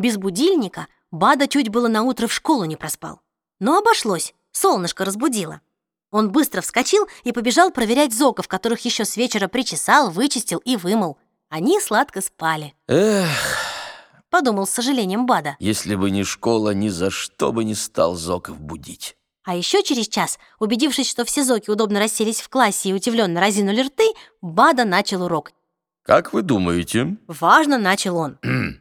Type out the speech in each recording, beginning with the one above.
Без будильника Бада чуть было на утро в школу не проспал. Но обошлось, солнышко разбудило. Он быстро вскочил и побежал проверять зоков, которых еще с вечера причесал, вычистил и вымыл. Они сладко спали. Эх, Подумал с сожалением Бада. если бы не школа, ни за что бы не стал Зоков будить. А еще через час, убедившись, что все зоки удобно расселись в классе и удивленно разинули рты, Бада начал урок. Как вы думаете, Важно начал он.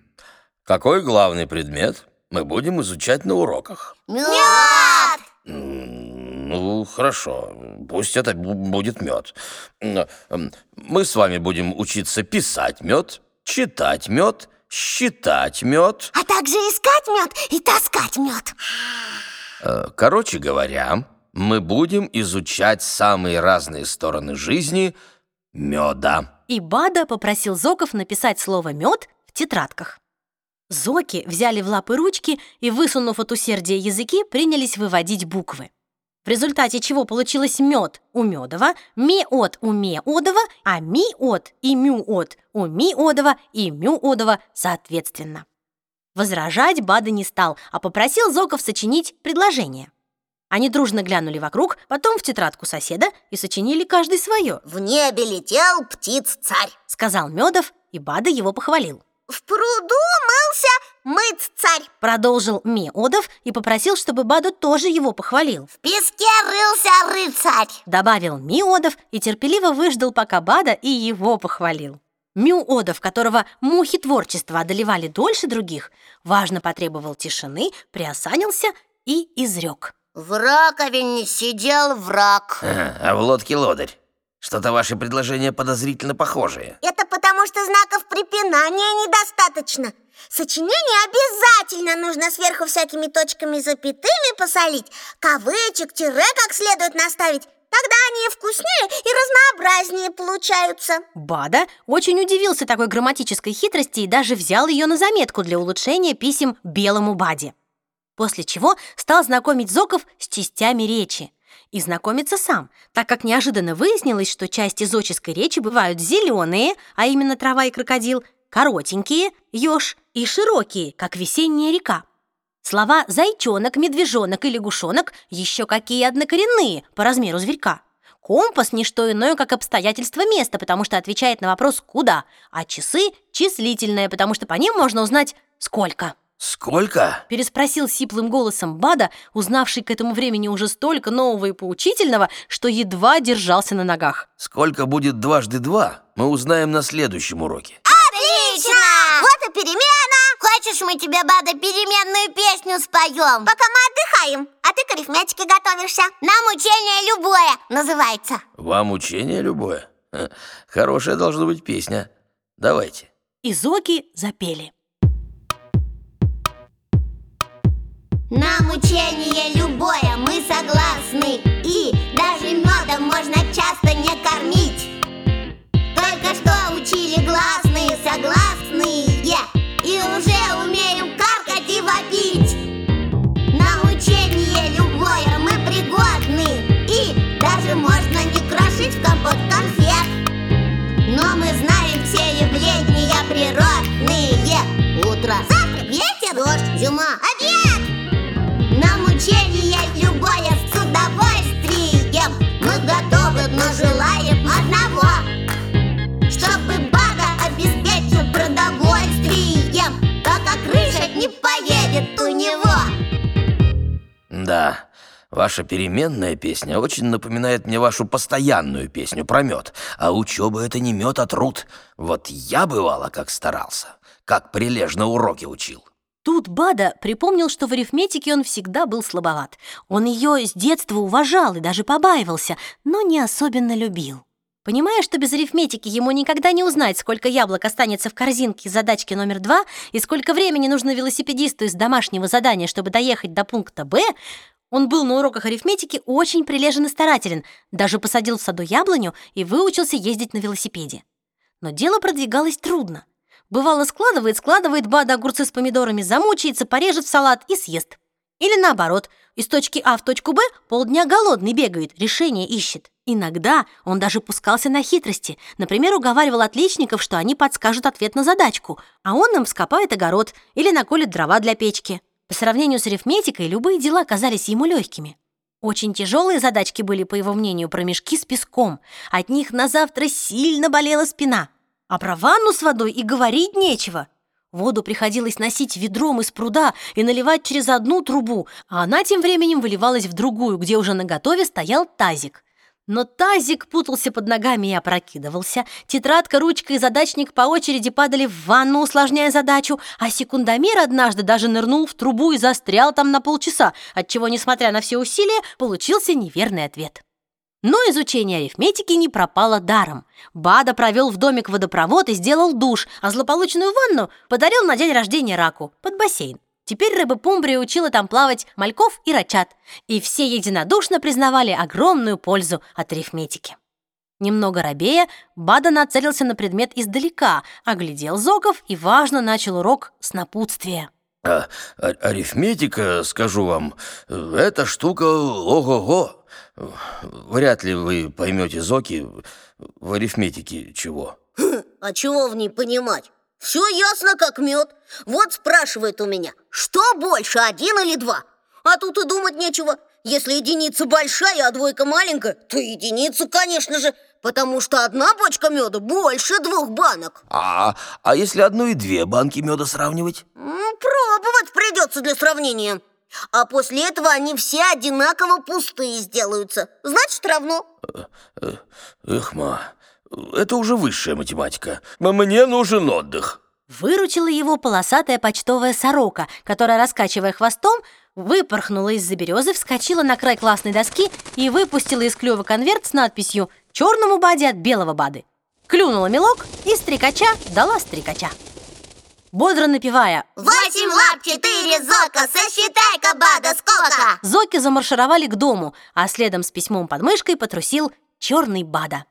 какой главный предмет мы будем изучать на уроках? Мед! Ну, хорошо, пусть это бу- будет мед. Мы с вами будем учиться писать мед, читать мед, считать мед. А также искать мед и таскать мед. Э, Короче говоря, мы будем изучать самые разные стороны жизни меда. И Бада попросил зоков написать слово «мед» в тетрадках. Зоки взяли в лапы ручки и, высунув от усердия языки, принялись выводить буквы. В результате чего получилось мед у Медова, миот у Меодова, а миот и мюот у Миодова и Мюодова соответственно. Возражать Бада не стал, а попросил Зоков сочинить предложение. Они дружно глянули вокруг, потом в тетрадку соседа и сочинили каждый свое, В небе летел птиц-царь. сказал Медов, и Бада его похвалил. В пруду мылся мыц-царь. Продолжил Меодов и попросил, чтобы Баду тоже его похвалил. В песке рылся рыцарь. Добавил Миодов и терпеливо выждал, пока Бада и его похвалил. Мюодов, которого мухи творчества одолевали дольше других, важно потребовал тишины, приосанился и изрек. В раковине сидел враг. А в лодке лодырь. Что-то ваши предложения подозрительно похожие. Это потому, что знаков препинания недостаточно. Сочинение обязательно нужно сверху всякими точками и запятыми посолить, кавычек, тире как следует наставить. Тогда они вкуснее, и разнообразнее получаются. Бада очень удивился такой грамматической хитрости и даже взял ее на заметку для улучшения писем белому Баде. После чего стал знакомить Зоков с частями речи. И знакомиться сам, так как неожиданно выяснилось, что части зодческой речи бывают зеленые, а именно трава и крокодил, коротенькие, еж, и широкие, как весенняя река. Слова «зайчонок», «медвежонок» и «лягушонок» еще какие однокоренные по размеру зверька. Компас – не что иное, как обстоятельство места, потому что отвечает на вопрос «куда?», а часы – числительное, потому что по ним можно узнать «сколько?». Сколько? Переспросил сиплым голосом Бада, узнавший к этому времени уже столько нового и поучительного, что едва держался на ногах. Сколько будет дважды два, мы узнаем на следующем уроке. Отлично! Вот и перемена! Хочешь, мы тебе, Бада, переменную песню споем? Пока мы отдыхаем, а ты к арифметике готовишься. Нам учение любое называется. Вам учение любое? Хорошая должна быть песня. Давайте. И зоки запели. Нам учение любое, мы согласны. И даже медом можно часто не кормить. Только что учили гласные, согласные. И уже умеем каркать и вопить. На учение любое мы пригодны. И даже можно не крошить в компот конфет. Но мы знаем все явления природные. Утро, завтрак, ветер, дождь, зима, обед Да, ваша переменная песня очень напоминает мне вашу постоянную песню про мед. А учеба это не мед, а труд. Вот я бывало как старался, как прилежно уроки учил. Тут Бада припомнил, что в арифметике он всегда был слабоват. Он ее с детства уважал и даже побаивался, но не особенно любил. Понимая, что без арифметики ему никогда не узнать, сколько яблок останется в корзинке задачки номер два и сколько времени нужно велосипедисту из домашнего задания, чтобы доехать до пункта «Б», он был на уроках арифметики очень прилежен и старателен, даже посадил в саду яблоню и выучился ездить на велосипеде. Но дело продвигалось трудно. Бывало, складывает, складывает Бада огурцы с помидорами, замучается, порежет салат и съест. Или наоборот, из точки А в точку Б полдня голодный бегает, решение ищет. Иногда он даже пускался на хитрости. Например, уговаривал отличников, что они подскажут ответ на задачку, а он им скопает огород или наколет дрова для печки. По сравнению с арифметикой, любые дела казались ему легкими. Очень тяжелые задачки были, по его мнению, про мешки с песком. От них на завтра сильно болела спина. А про ванну с водой и говорить нечего. Воду приходилось носить ведром из пруда и наливать через одну трубу, а она тем временем выливалась в другую, где уже наготове стоял тазик. Но тазик путался под ногами и опрокидывался, тетрадка, ручка и задачник по очереди падали в ванну, усложняя задачу, а секундомер однажды даже нырнул в трубу и застрял там на полчаса, отчего, несмотря на все усилия, получился неверный ответ. Но изучение арифметики не пропало даром. Бада провел в домик водопровод и сделал душ, а злополучную ванну подарил на день рождения раку под бассейн. Теперь рыба Пумбрия учила там плавать мальков и рачат, и все единодушно признавали огромную пользу от арифметики. Немного робея, Бада нацелился на предмет издалека, оглядел Зоков и, важно, начал урок с напутствия. А, а, арифметика, скажу вам, эта штука ого-го. Вряд ли вы поймете, Зоки, в арифметике чего. А чего в ней понимать? Все ясно, как мед. Вот спрашивает у меня, что больше, один или два? А тут и думать нечего. Если единица большая, а двойка маленькая, то единицу, конечно же, потому что одна бочка меда больше двух банок. А, а если одну и две банки меда сравнивать? Пробовать придется для сравнения. А после этого они все одинаково пустые сделаются. Значит, равно. Э, э, эх, ма, это уже высшая математика. Мне нужен отдых. Выручила его полосатая почтовая сорока, которая, раскачивая хвостом, выпорхнула из-за березы, вскочила на край классной доски и выпустила из клюва конверт с надписью «Черному баде от белого бады». Клюнула мелок и стрекача дала стрекача бодро напевая «Восемь лап, четыре зока, сосчитай-ка, бада, сколько!» Зоки замаршировали к дому, а следом с письмом под мышкой потрусил черный бада.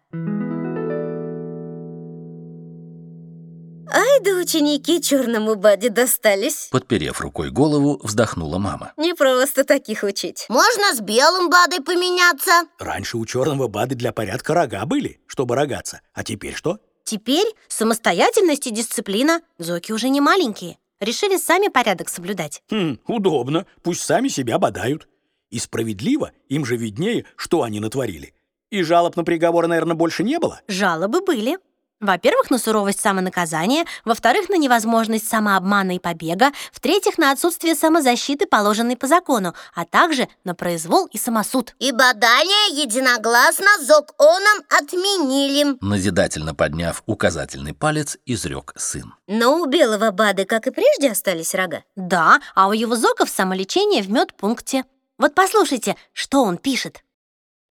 Ай да ученики черному баде достались Подперев рукой голову, вздохнула мама Не просто таких учить Можно с белым бадой поменяться Раньше у черного бады для порядка рога были, чтобы рогаться А теперь что? Теперь самостоятельность и дисциплина. Зоки уже не маленькие. Решили сами порядок соблюдать. Хм, удобно. Пусть сами себя бодают. И справедливо, им же виднее, что они натворили. И жалоб на приговор, наверное, больше не было? Жалобы были. Во-первых, на суровость самонаказания, во-вторых, на невозможность самообмана и побега, в-третьих, на отсутствие самозащиты, положенной по закону, а также на произвол и самосуд. И бадание единогласно ЗОК-ОНом отменили. Назидательно подняв указательный палец, изрек сын. Но у белого бады, как и прежде, остались рога? Да, а у его ЗОКов самолечение в медпункте. Вот послушайте, что он пишет.